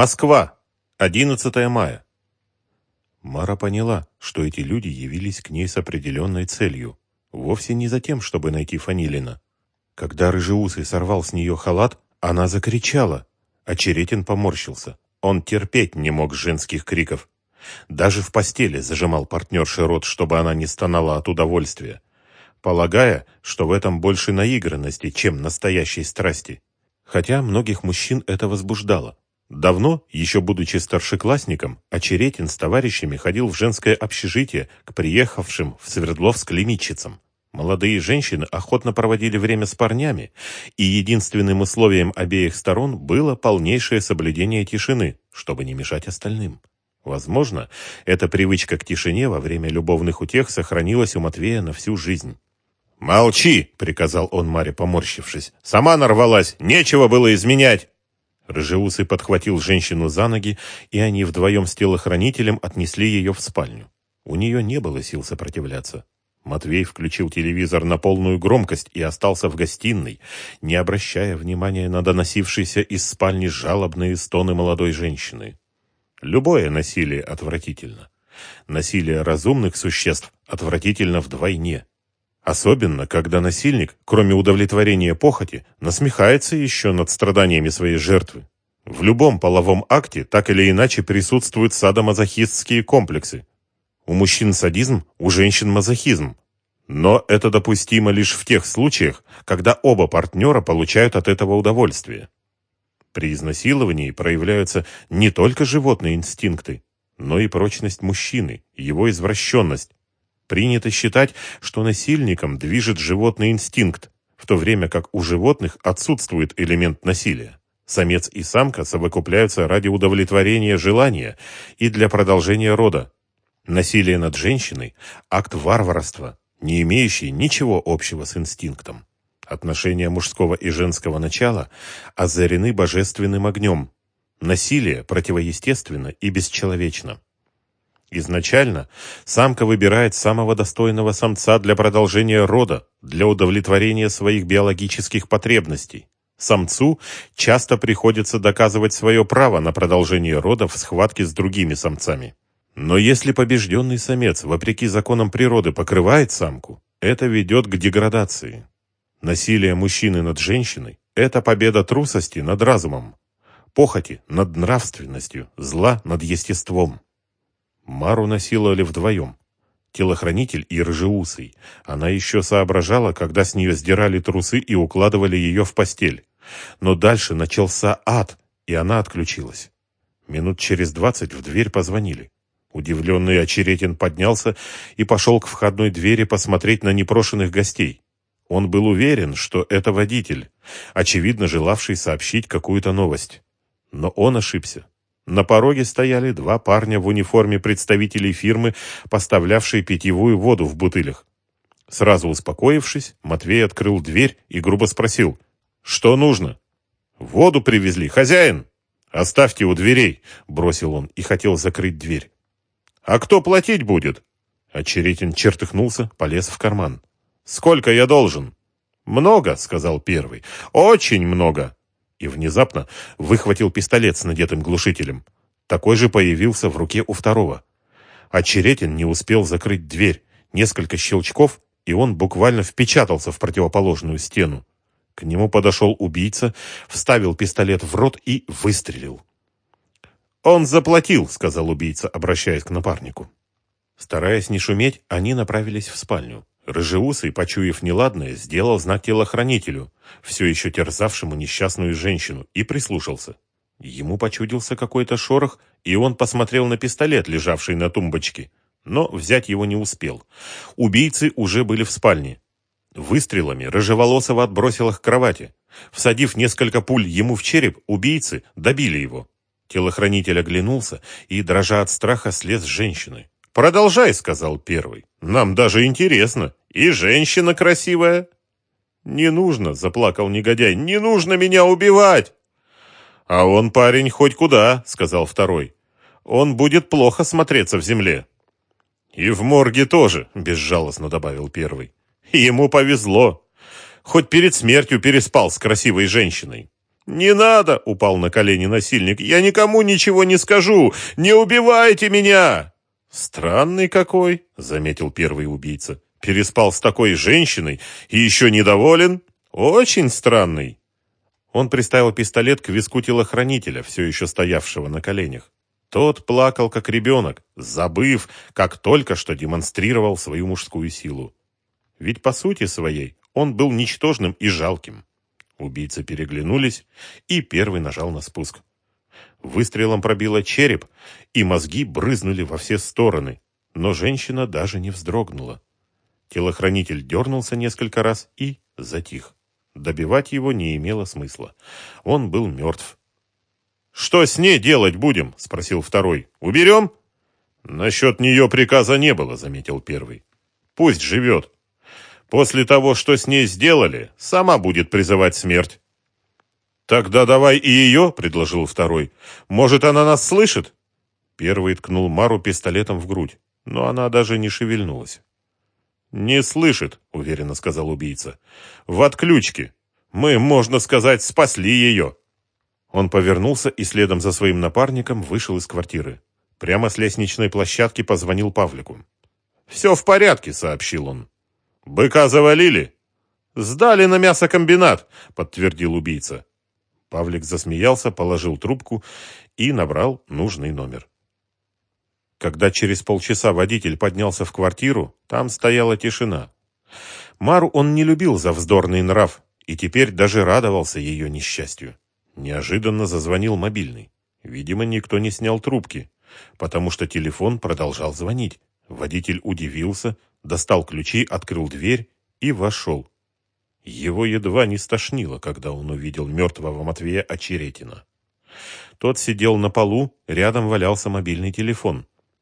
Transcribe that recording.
Москва. 11 мая. Мара поняла, что эти люди явились к ней с определенной целью. Вовсе не за тем, чтобы найти Фанилина. Когда рыжеусый сорвал с нее халат, она закричала, а Черетин поморщился. Он терпеть не мог женских криков. Даже в постели зажимал партнерши рот, чтобы она не стонала от удовольствия, полагая, что в этом больше наигранности, чем настоящей страсти. Хотя многих мужчин это возбуждало. Давно, еще будучи старшеклассником, Очеретин с товарищами ходил в женское общежитие к приехавшим в Свердловск лимитчицам. Молодые женщины охотно проводили время с парнями, и единственным условием обеих сторон было полнейшее соблюдение тишины, чтобы не мешать остальным. Возможно, эта привычка к тишине во время любовных утех сохранилась у Матвея на всю жизнь. «Молчи!» — приказал он Маре, поморщившись. «Сама нарвалась! Нечего было изменять!» Рыжеусый подхватил женщину за ноги, и они вдвоем с телохранителем отнесли ее в спальню. У нее не было сил сопротивляться. Матвей включил телевизор на полную громкость и остался в гостиной, не обращая внимания на доносившиеся из спальни жалобные стоны молодой женщины. Любое насилие отвратительно. Насилие разумных существ отвратительно вдвойне. Особенно, когда насильник, кроме удовлетворения похоти, насмехается еще над страданиями своей жертвы. В любом половом акте так или иначе присутствуют садомазохистские комплексы. У мужчин садизм, у женщин мазохизм. Но это допустимо лишь в тех случаях, когда оба партнера получают от этого удовольствие. При изнасиловании проявляются не только животные инстинкты, но и прочность мужчины, его извращенность, Принято считать, что насильником движет животный инстинкт, в то время как у животных отсутствует элемент насилия. Самец и самка совокупляются ради удовлетворения желания и для продолжения рода. Насилие над женщиной – акт варварства, не имеющий ничего общего с инстинктом. Отношения мужского и женского начала озарены божественным огнем. Насилие противоестественно и бесчеловечно. Изначально самка выбирает самого достойного самца для продолжения рода, для удовлетворения своих биологических потребностей. Самцу часто приходится доказывать свое право на продолжение рода в схватке с другими самцами. Но если побежденный самец, вопреки законам природы, покрывает самку, это ведет к деградации. Насилие мужчины над женщиной – это победа трусости над разумом, похоти над нравственностью, зла над естеством. Мару насиловали вдвоем. Телохранитель и рыжеусый. Она еще соображала, когда с нее сдирали трусы и укладывали ее в постель. Но дальше начался ад, и она отключилась. Минут через двадцать в дверь позвонили. Удивленный Очеретин поднялся и пошел к входной двери посмотреть на непрошенных гостей. Он был уверен, что это водитель, очевидно желавший сообщить какую-то новость. Но он ошибся. На пороге стояли два парня в униформе представителей фирмы, поставлявшей питьевую воду в бутылях. Сразу успокоившись, Матвей открыл дверь и грубо спросил, «Что нужно?» «Воду привезли, хозяин!» «Оставьте у дверей», — бросил он и хотел закрыть дверь. «А кто платить будет?» Очеретин чертыхнулся, полез в карман. «Сколько я должен?» «Много», — сказал первый. «Очень много» и внезапно выхватил пистолет с надетым глушителем. Такой же появился в руке у второго. Очеретин не успел закрыть дверь. Несколько щелчков, и он буквально впечатался в противоположную стену. К нему подошел убийца, вставил пистолет в рот и выстрелил. «Он заплатил», — сказал убийца, обращаясь к напарнику. Стараясь не шуметь, они направились в спальню. Рыжеусый, почуяв неладное, сделал знак телохранителю, все еще терзавшему несчастную женщину, и прислушался. Ему почудился какой-то шорох, и он посмотрел на пистолет, лежавший на тумбочке, но взять его не успел. Убийцы уже были в спальне. Выстрелами Рыжеволосого отбросил их к кровати. Всадив несколько пуль ему в череп, убийцы добили его. Телохранитель оглянулся и, дрожа от страха, слез с женщины. «Продолжай», — сказал первый. «Нам даже интересно». И женщина красивая. Не нужно, заплакал негодяй. Не нужно меня убивать. А он парень хоть куда, сказал второй. Он будет плохо смотреться в земле. И в морге тоже, безжалостно добавил первый. Ему повезло. Хоть перед смертью переспал с красивой женщиной. «Не надо!» — упал на колени насильник. «Я никому ничего не скажу! Не убивайте меня!» «Странный какой!» — заметил первый убийца. «Переспал с такой женщиной и еще недоволен? Очень странный!» Он приставил пистолет к виску телохранителя, все еще стоявшего на коленях. Тот плакал, как ребенок, забыв, как только что демонстрировал свою мужскую силу. Ведь по сути своей он был ничтожным и жалким. Убийцы переглянулись, и первый нажал на спуск. Выстрелом пробило череп, и мозги брызнули во все стороны, но женщина даже не вздрогнула. Телохранитель дернулся несколько раз и затих. Добивать его не имело смысла. Он был мертв. «Что с ней делать будем?» — спросил второй. «Уберем?» «Насчет нее приказа не было», — заметил первый. «Пусть живет. После того, что с ней сделали, сама будет призывать смерть. «Тогда давай и ее», — предложил второй. «Может, она нас слышит?» Первый ткнул Мару пистолетом в грудь, но она даже не шевельнулась. «Не слышит», — уверенно сказал убийца. «В отключке. Мы, можно сказать, спасли ее». Он повернулся и следом за своим напарником вышел из квартиры. Прямо с лестничной площадки позвонил Павлику. «Все в порядке», — сообщил он. «Быка завалили?» «Сдали на мясокомбинат», — подтвердил убийца. Павлик засмеялся, положил трубку и набрал нужный номер. Когда через полчаса водитель поднялся в квартиру, там стояла тишина. Мару он не любил за вздорный нрав и теперь даже радовался ее несчастью. Неожиданно зазвонил мобильный. Видимо, никто не снял трубки, потому что телефон продолжал звонить. Водитель удивился, достал ключи, открыл дверь и вошел. Его едва не стошнило, когда он увидел мертвого Матвея Очеретина. Тот сидел на полу, рядом валялся мобильный телефон.